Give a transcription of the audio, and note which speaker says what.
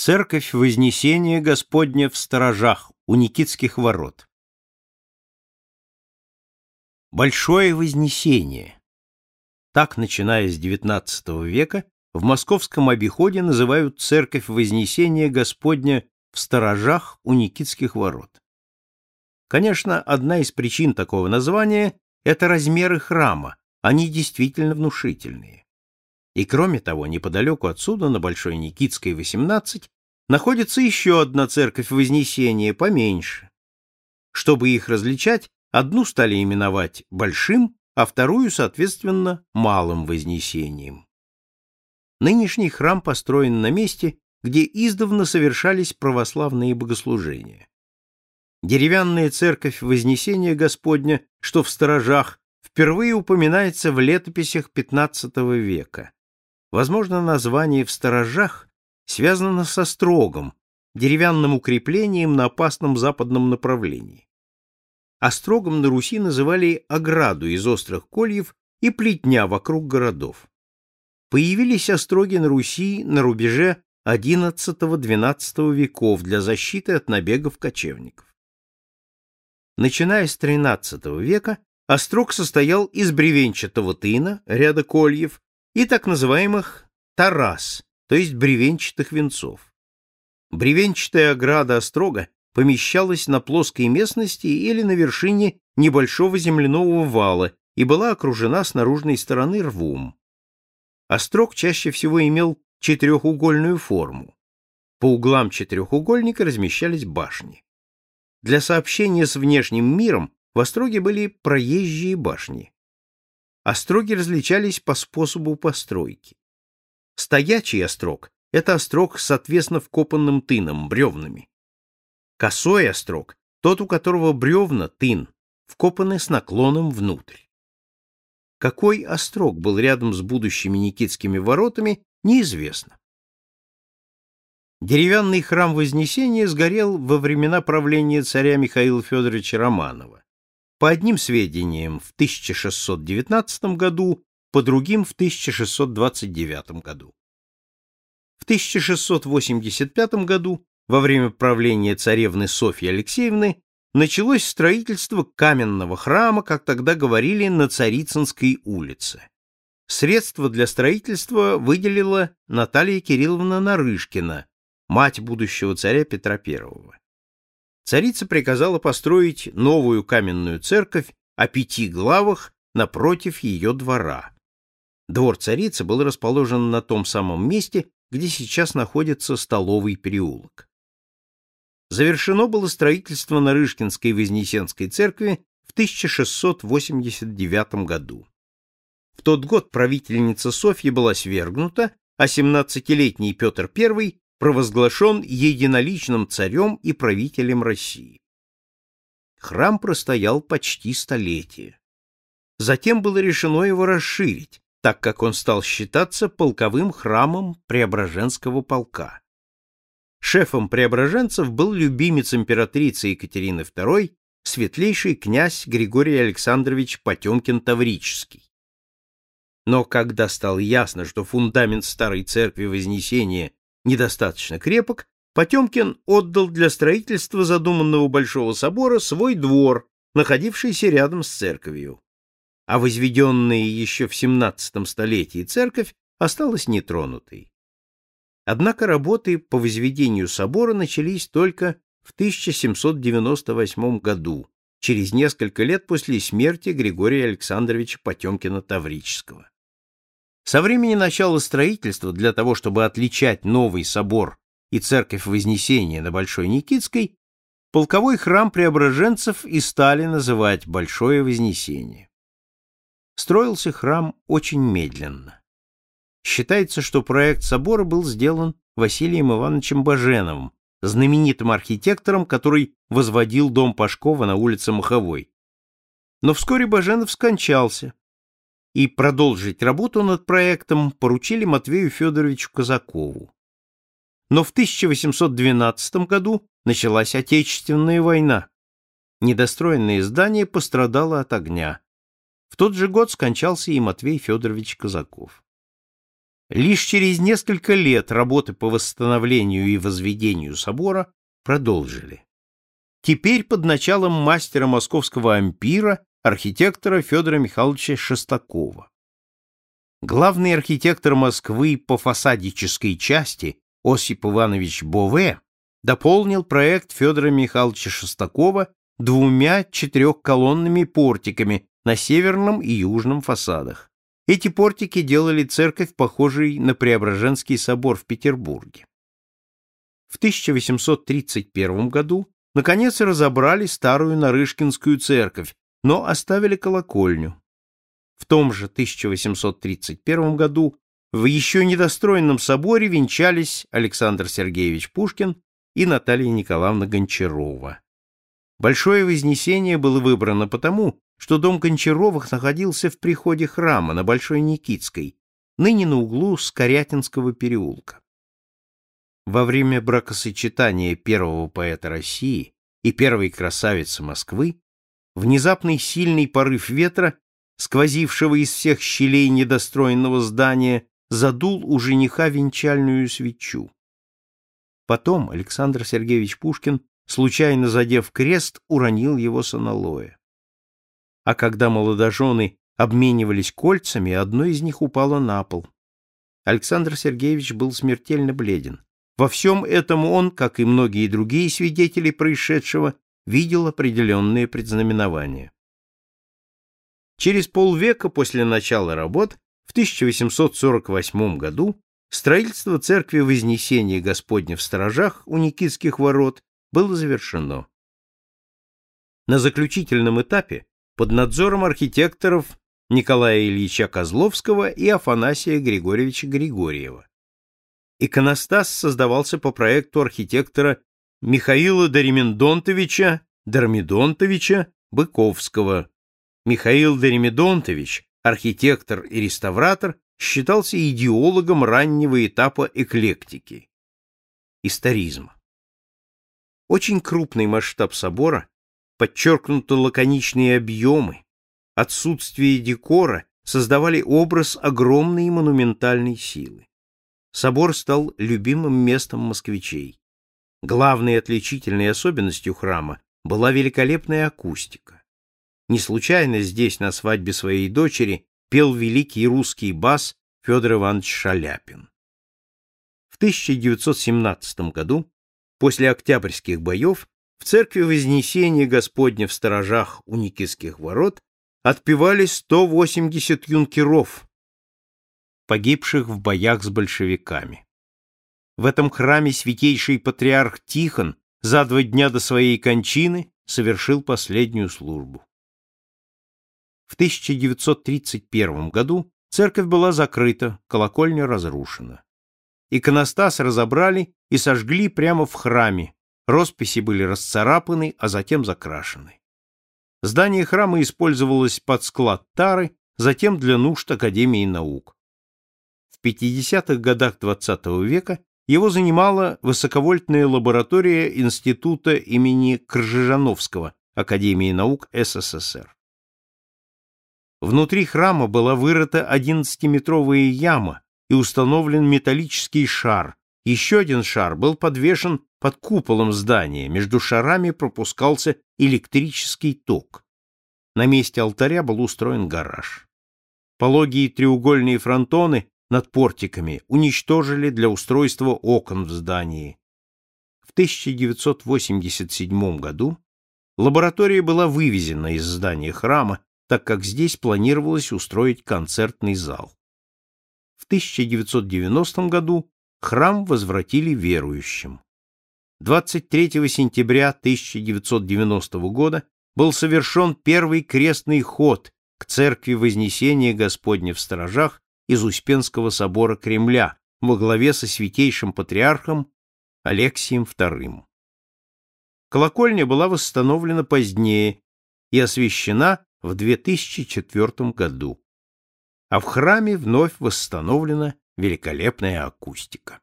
Speaker 1: Церковь Вознесения Господня в сторожах у Никитских ворот. Большое Вознесение. Так, начиная с XIX века, в московском обиходе называют Церковь Вознесения Господня в сторожах у Никитских ворот. Конечно, одна из причин такого названия – это размеры храма, они действительно внушительные. И кроме того, неподалеку отсюда, на Большой Никитской, 18, находится еще одна церковь Вознесения, поменьше. Чтобы их различать, одну стали именовать Большим, а вторую, соответственно, Малым Вознесением. Нынешний храм построен на месте, где издавна совершались православные богослужения. Деревянная церковь Вознесения Господня, что в сторожах, впервые упоминается в летописях XV века. Возможно, название в сторожах связано со строгом, деревянным укреплением на опасном западном направлении. Острогом на Руси называли ограду из острых кольев и плетня вокруг городов. Появились остроги на Руси на рубеже XI-XII веков для защиты от набегов кочевников. Начиная с XIII века острог состоял из бревенчатого тына, ряда кольев, и так называемых тарас, то есть бревенчатых венцов. Бревенчатая ограда острога помещалась на плоской местности или на вершине небольшого земляного вала и была окружена с наружной стороны рвом. Острог чаще всего имел четырехугольную форму. По углам четырехугольника размещались башни. Для сообщения с внешним миром в Остроге были проезжие башни. Остроги различались по способу постройки. Стоячий острог — это острог с отвесно вкопанным тыном, бревнами. Косой острог — тот, у которого бревна, тын, вкопаны с наклоном внутрь. Какой острог был рядом с будущими Никитскими воротами, неизвестно. Деревянный храм Вознесения сгорел во времена правления царя Михаила Федоровича Романова. По одним сведениям, в 1619 году, по другим в 1629 году. В 1685 году, во время правления царевны Софьи Алексеевны, началось строительство каменного храма, как тогда говорили, на Царицынской улице. Средства для строительства выделила Наталья Кирилловна Нарышкина, мать будущего царя Петра I. Царица приказала построить новую каменную церковь о пяти главах напротив ее двора. Двор царицы был расположен на том самом месте, где сейчас находится столовый переулок. Завершено было строительство Нарышкинской Вознесенской церкви в 1689 году. В тот год правительница Софья была свергнута, а 17-летний Петр I провозглашен единоличным царем и правителем России. Храм простоял почти столетие. Затем было решено его расширить, так как он стал считаться полковым храмом Преображенского полка. Шефом преображенцев был любимец императрицы Екатерины II, светлейший князь Григорий Александрович Потемкин-Таврический. Но когда стало ясно, что фундамент старой церкви Вознесения недостаточно крепок, Потемкин отдал для строительства задуманного Большого собора свой двор, находившийся рядом с церковью. А возведенная еще в XVII столетии церковь осталась нетронутой. Однако работы по возведению собора начались только в 1798 году, через несколько лет после смерти Григория Александровича Потемкина-Таврического. Со времени начала строительства для того, чтобы отличать новый собор и церковь Вознесения на Большой Никитской, полковой храм преображенцев и стали называть Большое Вознесение. Строился храм очень медленно. Считается, что проект собора был сделан Василием Ивановичем Баженовым, знаменитым архитектором, который возводил дом Пашкова на улице Маховой. Но вскоре Баженов скончался, и продолжить работу над проектом поручили Матвею Федоровичу Казакову. Но в 1812 году началась Отечественная война. Недостроенное здание пострадало от огня. В тот же год скончался и Матвей Федорович Казаков. Лишь через несколько лет работы по восстановлению и возведению собора продолжили. Теперь под началом мастера московского ампира, архитектора Федора Михайловича Шестакова. Главный архитектор Москвы по фасадической части Осип Иванович Бове дополнил проект Федора Михайловича Шестакова двумя четырехколонными портиками на северном и южном фасадах. Эти портики делали церковь похожей на Преображенский собор в Петербурге. В 1831 году наконец разобрали старую Нарышкинскую церковь, но оставили колокольню. В том же 1831 году в еще недостроенном соборе венчались Александр Сергеевич Пушкин и Наталья Николаевна Гончарова. Большое Вознесение было выбрано потому, что дом Гончаровых находился в приходе храма на Большой Никитской, ныне на углу Скорятинского переулка. Во время бракосочетания первого поэта России и первой красавицы Москвы внезапный сильный порыв ветра, сквозившего из всех щелей недостроенного здания, задул у жениха венчальную свечу. Потом Александр Сергеевич Пушкин, случайно задев крест, уронил его с аналоя а когда молодожены обменивались кольцами, одно из них упало на пол. Александр Сергеевич был смертельно бледен. Во всем этом он, как и многие другие свидетели происшедшего, видел определенные предзнаменования. Через полвека после начала работ, в 1848 году, строительство церкви Вознесения Господня в Сторожах у Никитских ворот было завершено. На заключительном этапе под надзором архитекторов Николая Ильича Козловского и Афанасия Григорьевича Григорьева. Иконостас создавался по проекту архитектора Михаила Доремендонтовича Дормидонтовича Быковского. Михаил Доремедонтович, архитектор и реставратор, считался идеологом раннего этапа эклектики, историзма. Очень крупный масштаб собора подчеркнуто лаконичные объемы, отсутствие декора создавали образ огромной монументальной силы. Собор стал любимым местом москвичей. Главной отличительной особенностью храма была великолепная акустика. Не случайно здесь на свадьбе своей дочери пел великий русский бас Федор Иванович Шаляпин. В 1917 году, после Октябрьских боев, в церкви Вознесения Господня в сторожах у Никитских ворот отпевали 180 юнкеров, погибших в боях с большевиками. В этом храме святейший патриарх Тихон за два дня до своей кончины совершил последнюю службу. В 1931 году церковь была закрыта, колокольня разрушена. Иконостас разобрали и сожгли прямо в храме, Росписи были расцарапаны, а затем закрашены. Здание храма использовалось под склад тары, затем для нужд Академии наук. В 50-х годах XX века его занимала высоковольтная лаборатория Института имени Кржижановского Академии наук СССР. Внутри храма была вырыта 11-метровая яма и установлен металлический шар, еще один шар был подвешен под куполом здания, между шарами пропускался электрический ток. На месте алтаря был устроен гараж. Пологие треугольные фронтоны над портиками уничтожили для устройства окон в здании. В 1987 году лаборатория была вывезена из здания храма, так как здесь планировалось устроить концертный зал. В 1990 году храм возвратили верующим. 23 сентября 1990 года был совершен первый крестный ход к церкви Вознесения Господня в Сторожах из Успенского собора Кремля во главе со святейшим патриархом Алексием II. Колокольня была восстановлена позднее и освящена в 2004 году, а в храме вновь восстановлена великолепная акустика.